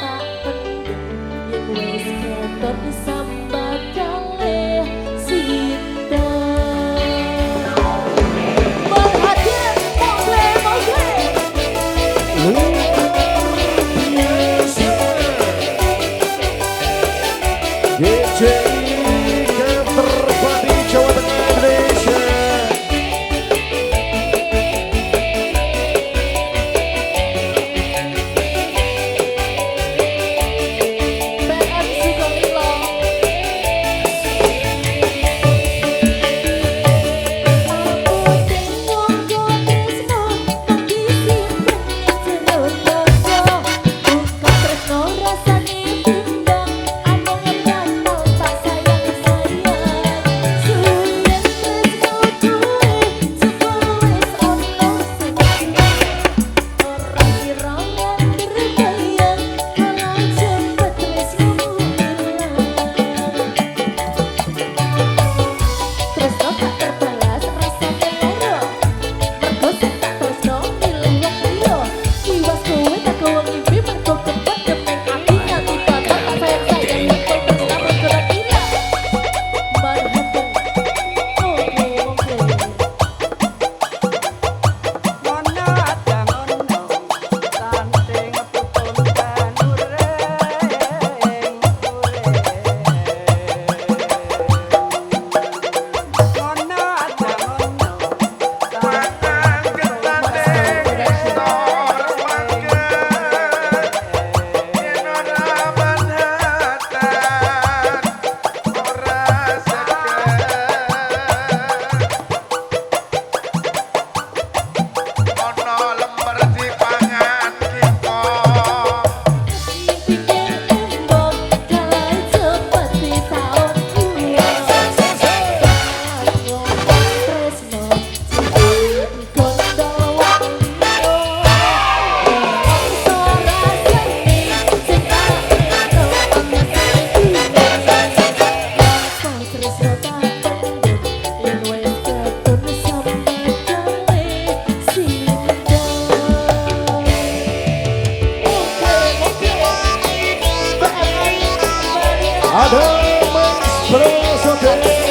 tak pendem yen wis keton sambat Pronto,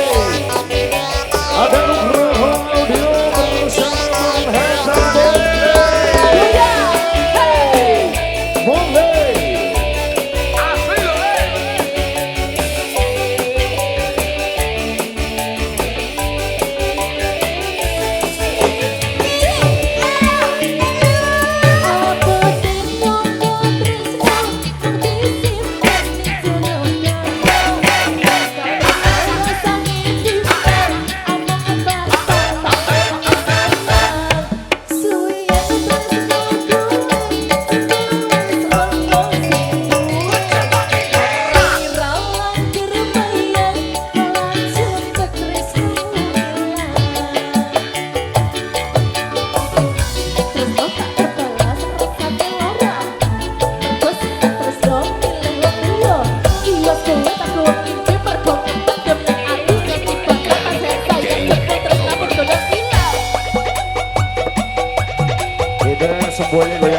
Holy